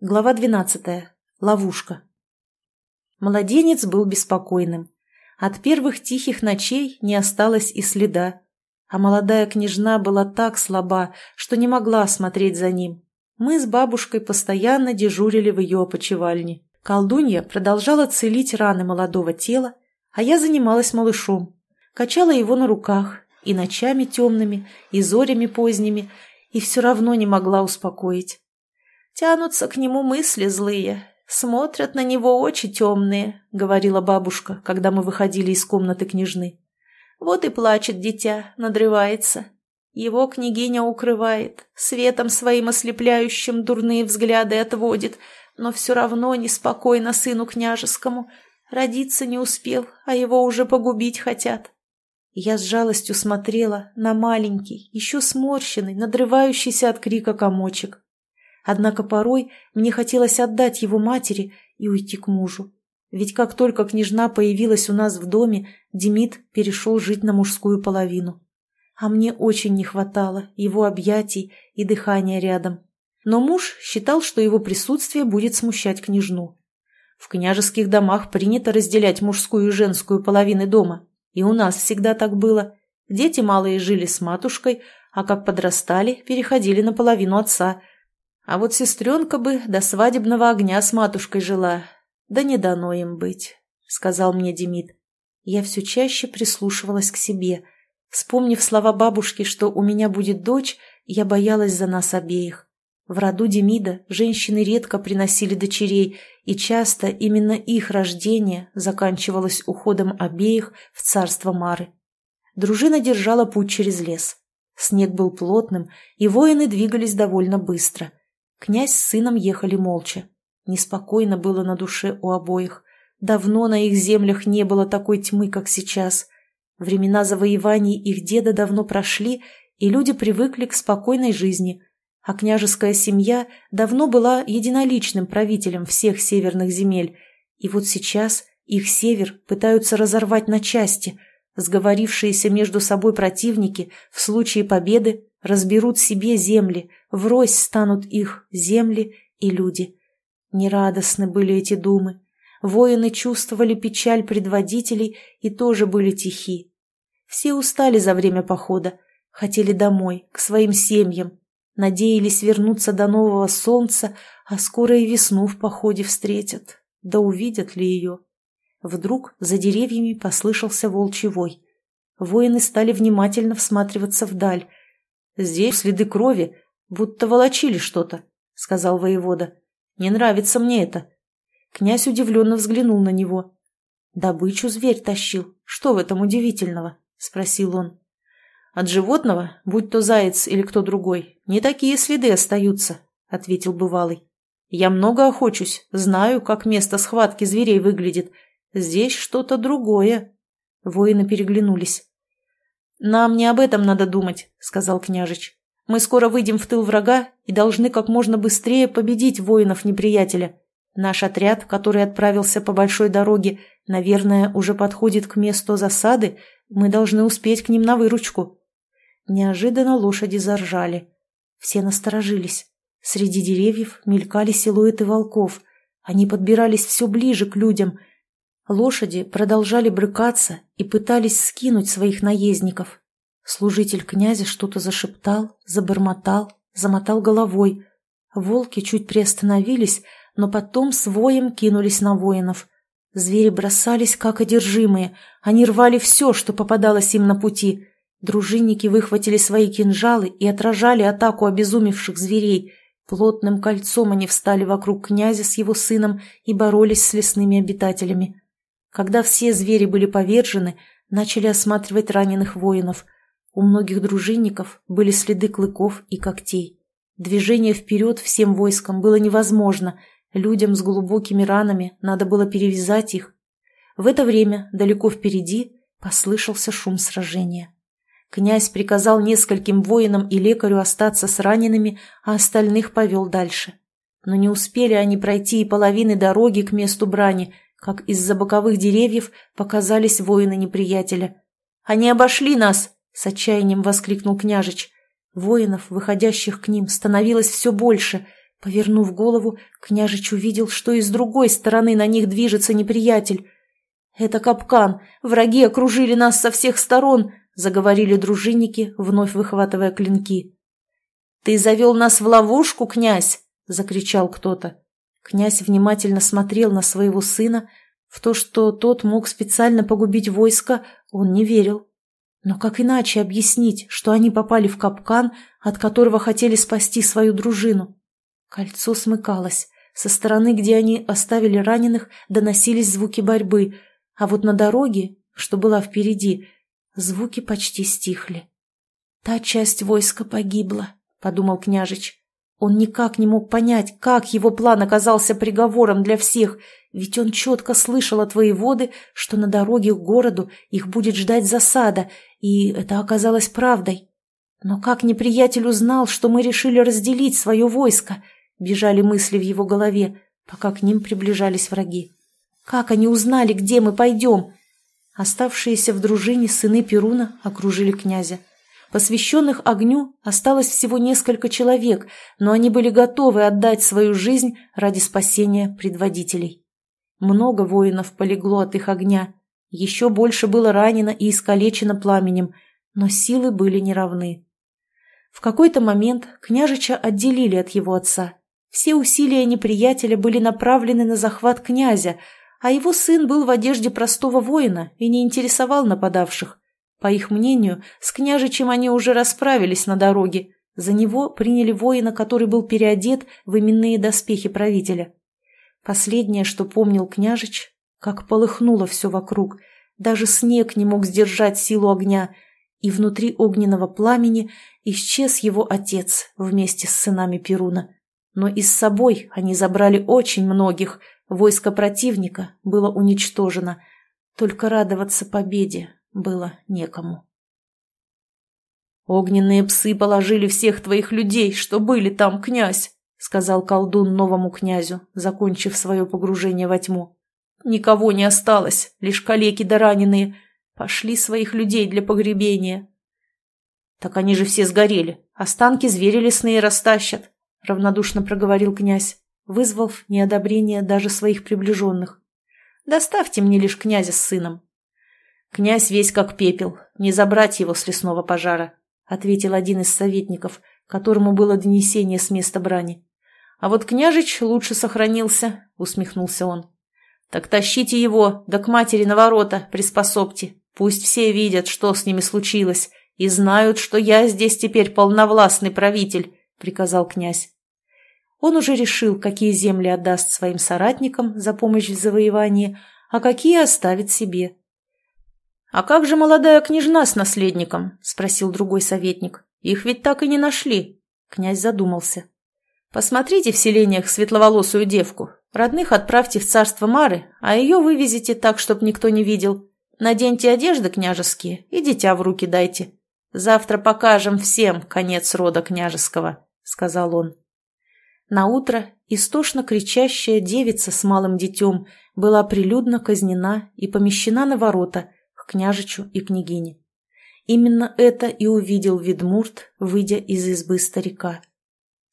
Глава двенадцатая. Ловушка. Младенец был беспокойным. От первых тихих ночей не осталось и следа. А молодая княжна была так слаба, что не могла смотреть за ним. Мы с бабушкой постоянно дежурили в ее опочивальне. Колдунья продолжала целить раны молодого тела, а я занималась малышом. Качала его на руках и ночами темными, и зорями поздними, и все равно не могла успокоить. Тянутся к нему мысли злые, смотрят на него очи темные, — говорила бабушка, когда мы выходили из комнаты княжны. Вот и плачет дитя, надрывается. Его княгиня укрывает, светом своим ослепляющим дурные взгляды отводит, но все равно неспокойно сыну княжескому. Родиться не успел, а его уже погубить хотят. Я с жалостью смотрела на маленький, еще сморщенный, надрывающийся от крика комочек. Однако порой мне хотелось отдать его матери и уйти к мужу. Ведь как только княжна появилась у нас в доме, Демид перешел жить на мужскую половину. А мне очень не хватало его объятий и дыхания рядом. Но муж считал, что его присутствие будет смущать княжну. В княжеских домах принято разделять мужскую и женскую половины дома. И у нас всегда так было. Дети малые жили с матушкой, а как подрастали, переходили на половину отца – а вот сестренка бы до свадебного огня с матушкой жила. Да не дано им быть, — сказал мне Демид. Я все чаще прислушивалась к себе. Вспомнив слова бабушки, что у меня будет дочь, я боялась за нас обеих. В роду Демида женщины редко приносили дочерей, и часто именно их рождение заканчивалось уходом обеих в царство Мары. Дружина держала путь через лес. Снег был плотным, и воины двигались довольно быстро. Князь с сыном ехали молча. Неспокойно было на душе у обоих. Давно на их землях не было такой тьмы, как сейчас. Времена завоеваний их деда давно прошли, и люди привыкли к спокойной жизни, а княжеская семья давно была единоличным правителем всех северных земель, и вот сейчас их север пытаются разорвать на части. Сговорившиеся между собой противники в случае победы разберут себе земли, врозь станут их земли и люди. Нерадостны были эти думы. Воины чувствовали печаль предводителей и тоже были тихи. Все устали за время похода, хотели домой, к своим семьям, надеялись вернуться до нового солнца, а скоро и весну в походе встретят. Да увидят ли ее? Вдруг за деревьями послышался волчий вой. Воины стали внимательно всматриваться вдаль, Здесь следы крови, будто волочили что-то, — сказал воевода. Не нравится мне это. Князь удивленно взглянул на него. Добычу зверь тащил. Что в этом удивительного? — спросил он. От животного, будь то заяц или кто другой, не такие следы остаются, — ответил бывалый. Я много охочусь, знаю, как место схватки зверей выглядит. Здесь что-то другое. Воины переглянулись. «Нам не об этом надо думать», — сказал княжич. «Мы скоро выйдем в тыл врага и должны как можно быстрее победить воинов неприятеля. Наш отряд, который отправился по большой дороге, наверное, уже подходит к месту засады, мы должны успеть к ним на выручку». Неожиданно лошади заржали. Все насторожились. Среди деревьев мелькали силуэты волков. Они подбирались все ближе к людям, Лошади продолжали брыкаться и пытались скинуть своих наездников. Служитель князя что-то зашептал, забормотал, замотал головой. Волки чуть приостановились, но потом с воем кинулись на воинов. Звери бросались, как одержимые. Они рвали все, что попадалось им на пути. Дружинники выхватили свои кинжалы и отражали атаку обезумевших зверей. Плотным кольцом они встали вокруг князя с его сыном и боролись с лесными обитателями. Когда все звери были повержены, начали осматривать раненых воинов. У многих дружинников были следы клыков и когтей. Движение вперед всем войскам было невозможно. Людям с глубокими ранами надо было перевязать их. В это время, далеко впереди, послышался шум сражения. Князь приказал нескольким воинам и лекарю остаться с ранеными, а остальных повел дальше. Но не успели они пройти и половины дороги к месту брани – как из-за боковых деревьев показались воины неприятеля. «Они обошли нас!» — с отчаянием воскликнул княжич. Воинов, выходящих к ним, становилось все больше. Повернув голову, княжич увидел, что и с другой стороны на них движется неприятель. «Это капкан! Враги окружили нас со всех сторон!» — заговорили дружинники, вновь выхватывая клинки. «Ты завел нас в ловушку, князь!» — закричал кто-то. Князь внимательно смотрел на своего сына. В то, что тот мог специально погубить войско, он не верил. Но как иначе объяснить, что они попали в капкан, от которого хотели спасти свою дружину? Кольцо смыкалось. Со стороны, где они оставили раненых, доносились звуки борьбы, а вот на дороге, что была впереди, звуки почти стихли. «Та часть войска погибла», — подумал княжич. Он никак не мог понять, как его план оказался приговором для всех, ведь он четко слышал от воеводы, что на дороге к городу их будет ждать засада, и это оказалось правдой. Но как неприятель узнал, что мы решили разделить свое войско? Бежали мысли в его голове, пока к ним приближались враги. Как они узнали, где мы пойдем? Оставшиеся в дружине сыны Перуна окружили князя. Посвященных огню осталось всего несколько человек, но они были готовы отдать свою жизнь ради спасения предводителей. Много воинов полегло от их огня, еще больше было ранено и искалечено пламенем, но силы были неравны. В какой-то момент княжича отделили от его отца. Все усилия неприятеля были направлены на захват князя, а его сын был в одежде простого воина и не интересовал нападавших. По их мнению, с княжичем они уже расправились на дороге. За него приняли воина, который был переодет в именные доспехи правителя. Последнее, что помнил княжич, как полыхнуло все вокруг. Даже снег не мог сдержать силу огня, и внутри огненного пламени исчез его отец вместе с сынами Перуна. Но и с собой они забрали очень многих, войско противника было уничтожено. Только радоваться победе было некому. «Огненные псы положили всех твоих людей, что были там, князь!» — сказал колдун новому князю, закончив свое погружение во тьму. «Никого не осталось, лишь калеки да раненые. Пошли своих людей для погребения». «Так они же все сгорели. Останки звери лесные растащат», — равнодушно проговорил князь, вызвав неодобрение даже своих приближенных. «Доставьте мне лишь князя с сыном». «Князь весь как пепел, не забрать его с лесного пожара», — ответил один из советников, которому было донесение с места брани. «А вот княжич лучше сохранился», — усмехнулся он. «Так тащите его, да к матери на ворота приспособьте. Пусть все видят, что с ними случилось, и знают, что я здесь теперь полновластный правитель», — приказал князь. Он уже решил, какие земли отдаст своим соратникам за помощь в завоевании, а какие оставит себе. «А как же молодая княжна с наследником?» – спросил другой советник. «Их ведь так и не нашли». Князь задумался. «Посмотрите в селениях светловолосую девку. Родных отправьте в царство Мары, а ее вывезите так, чтоб никто не видел. Наденьте одежды княжеские и дитя в руки дайте. Завтра покажем всем конец рода княжеского», — сказал он. Наутро истошно кричащая девица с малым детем была прилюдно казнена и помещена на ворота — княжичу и княгине. Именно это и увидел Ведмурт, выйдя из избы старика.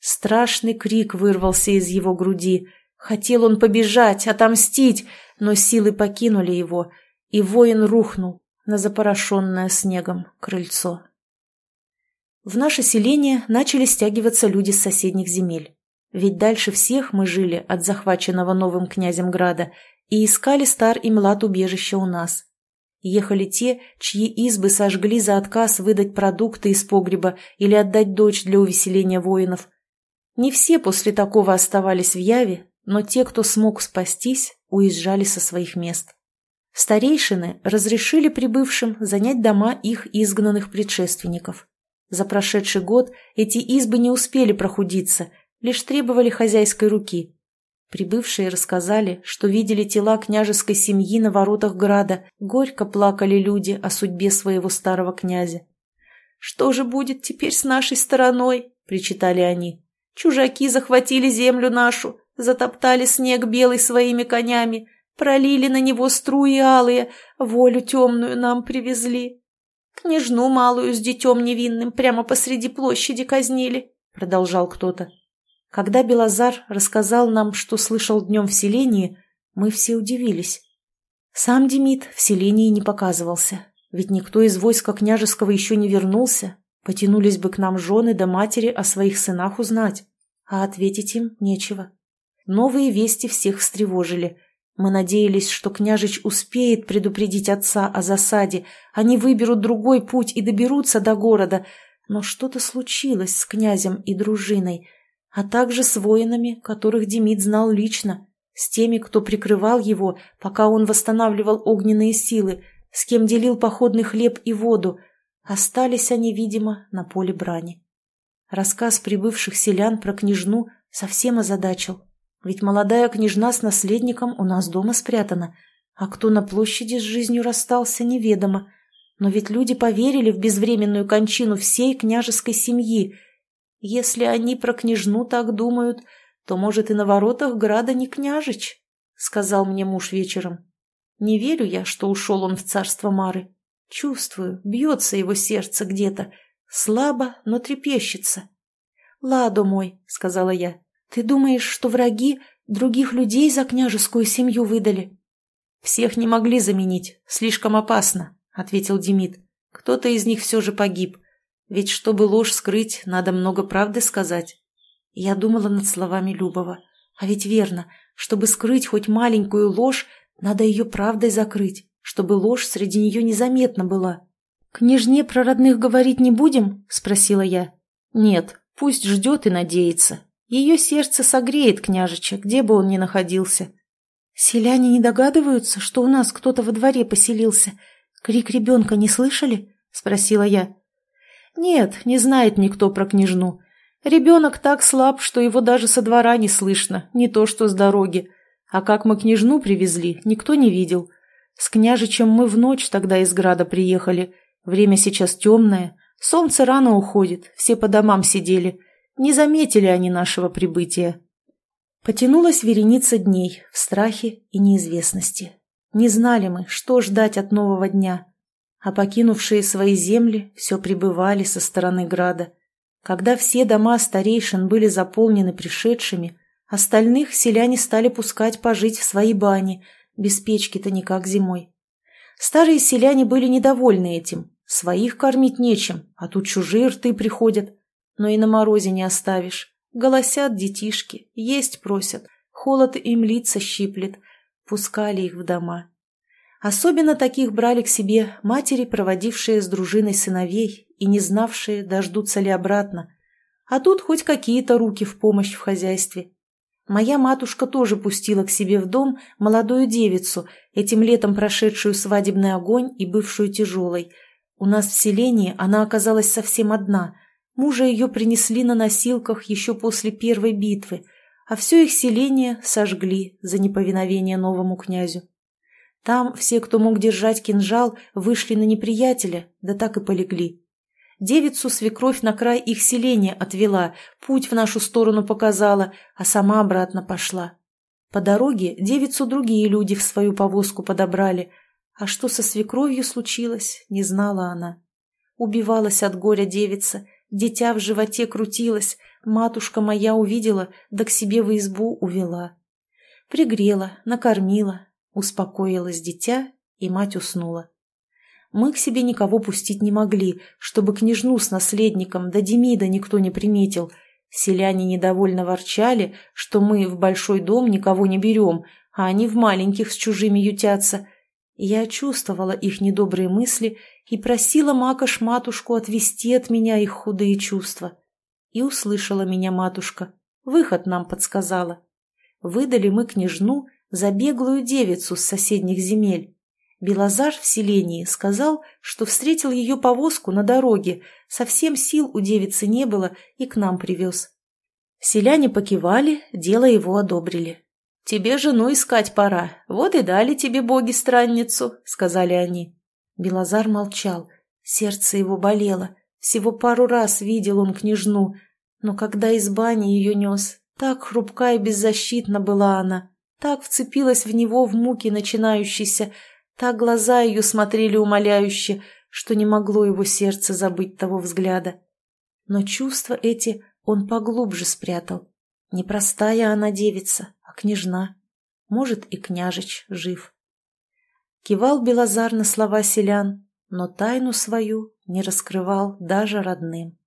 Страшный крик вырвался из его груди. Хотел он побежать, отомстить, но силы покинули его, и воин рухнул на запорошенное снегом крыльцо. В наше селение начали стягиваться люди с соседних земель. Ведь дальше всех мы жили от захваченного новым князем града и искали стар и млад убежища у нас. Ехали те, чьи избы сожгли за отказ выдать продукты из погреба или отдать дочь для увеселения воинов. Не все после такого оставались в Яве, но те, кто смог спастись, уезжали со своих мест. Старейшины разрешили прибывшим занять дома их изгнанных предшественников. За прошедший год эти избы не успели прохудиться, лишь требовали хозяйской руки. Прибывшие рассказали, что видели тела княжеской семьи на воротах града, горько плакали люди о судьбе своего старого князя. «Что же будет теперь с нашей стороной?» – причитали они. «Чужаки захватили землю нашу, затоптали снег белый своими конями, пролили на него струи алые, волю темную нам привезли. Княжну малую с детем невинным прямо посреди площади казнили», – продолжал кто-то. Когда Белозар рассказал нам, что слышал днем в селении, мы все удивились. Сам Демид в селении не показывался, ведь никто из войска княжеского еще не вернулся, потянулись бы к нам жены да матери о своих сынах узнать, а ответить им нечего. Новые вести всех встревожили. Мы надеялись, что княжич успеет предупредить отца о засаде, они выберут другой путь и доберутся до города, но что-то случилось с князем и дружиной, а также с воинами, которых Демид знал лично, с теми, кто прикрывал его, пока он восстанавливал огненные силы, с кем делил походный хлеб и воду. Остались они, видимо, на поле брани. Рассказ прибывших селян про княжну совсем озадачил. Ведь молодая княжна с наследником у нас дома спрятана, а кто на площади с жизнью расстался, неведомо. Но ведь люди поверили в безвременную кончину всей княжеской семьи. Если они про княжну так думают, то, может, и на воротах града не княжич, — сказал мне муж вечером. Не верю я, что ушел он в царство Мары. Чувствую, бьется его сердце где-то, слабо, но трепещется. — Ладо мой, — сказала я, — ты думаешь, что враги других людей за княжескую семью выдали? — Всех не могли заменить, слишком опасно, — ответил Демид. — Кто-то из них все же погиб. Ведь чтобы ложь скрыть, надо много правды сказать. Я думала над словами Любова. А ведь верно, чтобы скрыть хоть маленькую ложь, надо ее правдой закрыть, чтобы ложь среди нее незаметна была. «Княжне про родных говорить не будем?» – спросила я. «Нет, пусть ждет и надеется. Ее сердце согреет княжича, где бы он ни находился». «Селяне не догадываются, что у нас кто-то во дворе поселился? Крик ребенка не слышали?» – спросила я. «Нет, не знает никто про княжну. Ребенок так слаб, что его даже со двора не слышно, не то что с дороги. А как мы княжну привезли, никто не видел. С княжичем мы в ночь тогда из града приехали. Время сейчас темное, солнце рано уходит, все по домам сидели. Не заметили они нашего прибытия. Потянулась вереница дней в страхе и неизвестности. Не знали мы, что ждать от нового дня. А покинувшие свои земли все пребывали со стороны града – когда все дома старейшин были заполнены пришедшими, остальных селяне стали пускать пожить в свои бани, без печки-то никак зимой. Старые селяне были недовольны этим, своих кормить нечем, а тут чужие рты приходят. Но и на морозе не оставишь. Голосят детишки, есть просят, холод им лица щиплет. Пускали их в дома. Особенно таких брали к себе матери, проводившие с дружиной сыновей и не знавшие, дождутся ли обратно. А тут хоть какие-то руки в помощь в хозяйстве. Моя матушка тоже пустила к себе в дом молодую девицу, этим летом прошедшую свадебный огонь и бывшую тяжелой. У нас в селении она оказалась совсем одна. Мужа ее принесли на носилках еще после первой битвы, а все их селение сожгли за неповиновение новому князю. Там все, кто мог держать кинжал, вышли на неприятеля, да так и полегли. Девицу свекровь на край их селения отвела, путь в нашу сторону показала, а сама обратно пошла. По дороге девицу другие люди в свою повозку подобрали, а что со свекровью случилось, не знала она. Убивалась от горя девица, дитя в животе крутилось, матушка моя увидела, да к себе в избу увела. Пригрела, накормила, Успокоилось дитя, и мать уснула. Мы к себе никого пустить не могли, чтобы княжну с наследником до Демида никто не приметил. Селяне недовольно ворчали, что мы в большой дом никого не берем, а они в маленьких с чужими ютятся. Я чувствовала их недобрые мысли и просила Макаш-матушку отвести от меня их худые чувства. И услышала меня матушка. Выход нам подсказала. Выдали мы княжну за беглую девицу с соседних земель. Белозар в селении сказал, что встретил ее повозку на дороге, совсем сил у девицы не было и к нам привез. Селяне покивали, дело его одобрили. «Тебе жену искать пора, вот и дали тебе боги странницу», — сказали они. Белозар молчал, сердце его болело, всего пару раз видел он княжну, но когда из бани ее нес, так хрупка и беззащитна была она, так вцепилась в него в муки начинающейся, так глаза ее смотрели умоляюще, что не могло его сердце забыть того взгляда. Но чувства эти он поглубже спрятал. Непростая она девица, а княжна. Может, и княжич жив. Кивал Белозар на слова селян, но тайну свою не раскрывал даже родным.